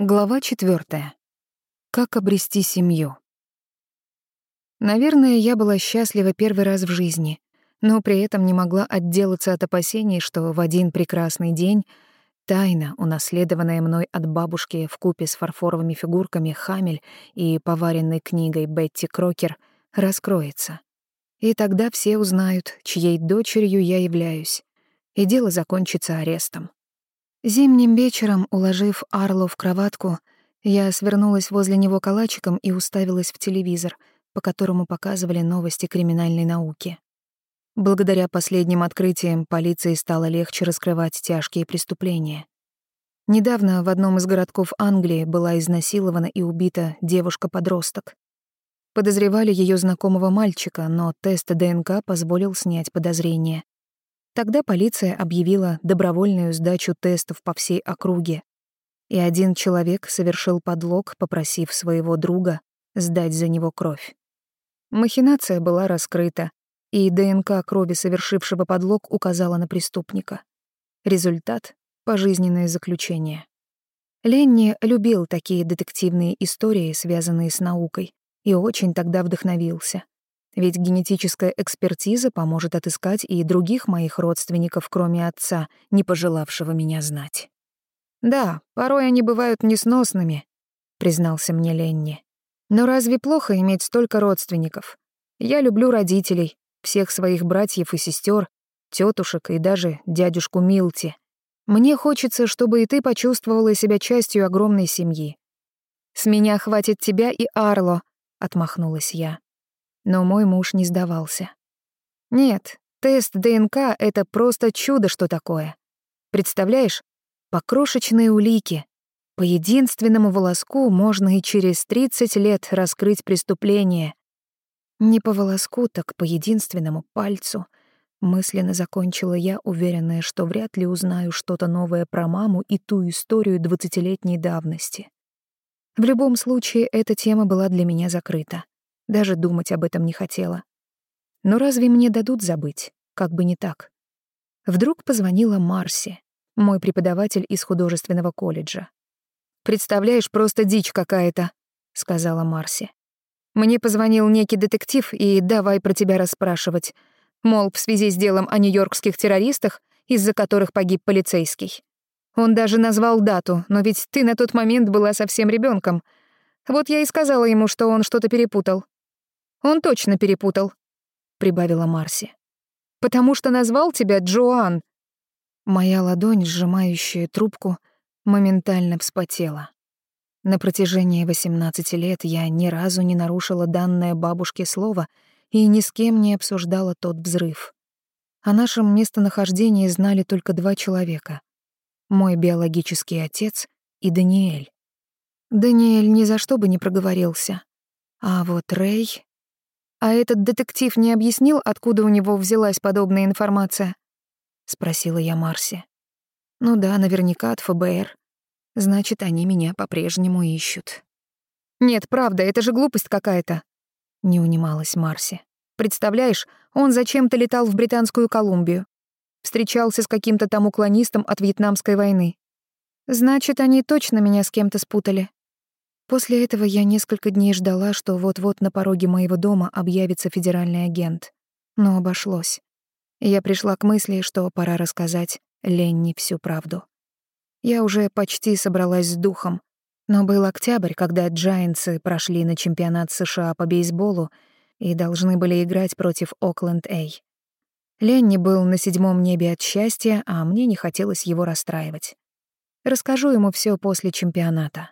Глава четвертая. Как обрести семью. Наверное, я была счастлива первый раз в жизни, но при этом не могла отделаться от опасений, что в один прекрасный день тайна, унаследованная мной от бабушки в купе с фарфоровыми фигурками Хамель и поваренной книгой Бетти Крокер, раскроется. И тогда все узнают, чьей дочерью я являюсь, и дело закончится арестом. Зимним вечером, уложив Арло в кроватку, я свернулась возле него калачиком и уставилась в телевизор, по которому показывали новости криминальной науки. Благодаря последним открытиям полиции стало легче раскрывать тяжкие преступления. Недавно в одном из городков Англии была изнасилована и убита девушка-подросток. Подозревали ее знакомого мальчика, но тест ДНК позволил снять подозрения. Тогда полиция объявила добровольную сдачу тестов по всей округе. И один человек совершил подлог, попросив своего друга сдать за него кровь. Махинация была раскрыта, и ДНК крови совершившего подлог указала на преступника. Результат — пожизненное заключение. Ленни любил такие детективные истории, связанные с наукой, и очень тогда вдохновился. Ведь генетическая экспертиза поможет отыскать и других моих родственников, кроме отца, не пожелавшего меня знать. «Да, порой они бывают несносными», — признался мне Ленни. «Но разве плохо иметь столько родственников? Я люблю родителей, всех своих братьев и сестер, тетушек и даже дядюшку Милти. Мне хочется, чтобы и ты почувствовала себя частью огромной семьи». «С меня хватит тебя и Арло», — отмахнулась я но мой муж не сдавался. Нет, тест ДНК — это просто чудо, что такое. Представляешь, по крошечной улике, по единственному волоску можно и через 30 лет раскрыть преступление. Не по волоску, так по единственному пальцу. Мысленно закончила я, уверенная, что вряд ли узнаю что-то новое про маму и ту историю двадцатилетней давности. В любом случае, эта тема была для меня закрыта. Даже думать об этом не хотела. Но разве мне дадут забыть? Как бы не так. Вдруг позвонила Марси, мой преподаватель из художественного колледжа. «Представляешь, просто дичь какая-то», — сказала Марси. «Мне позвонил некий детектив и давай про тебя расспрашивать. Мол, в связи с делом о нью-йоркских террористах, из-за которых погиб полицейский. Он даже назвал дату, но ведь ты на тот момент была совсем ребенком. Вот я и сказала ему, что он что-то перепутал. Он точно перепутал», — прибавила Марси. «Потому что назвал тебя Джоан». Моя ладонь, сжимающая трубку, моментально вспотела. На протяжении 18 лет я ни разу не нарушила данное бабушке слово и ни с кем не обсуждала тот взрыв. О нашем местонахождении знали только два человека — мой биологический отец и Даниэль. Даниэль ни за что бы не проговорился. А вот Рэй... «А этот детектив не объяснил, откуда у него взялась подобная информация?» — спросила я Марси. «Ну да, наверняка от ФБР. Значит, они меня по-прежнему ищут». «Нет, правда, это же глупость какая-то», — не унималась Марси. «Представляешь, он зачем-то летал в Британскую Колумбию. Встречался с каким-то там уклонистом от Вьетнамской войны. Значит, они точно меня с кем-то спутали. После этого я несколько дней ждала, что вот-вот на пороге моего дома объявится федеральный агент. Но обошлось. Я пришла к мысли, что пора рассказать Ленни всю правду. Я уже почти собралась с духом, но был октябрь, когда Джайнцы прошли на чемпионат США по бейсболу и должны были играть против Окленд-Эй. Ленни был на седьмом небе от счастья, а мне не хотелось его расстраивать. Расскажу ему все после чемпионата.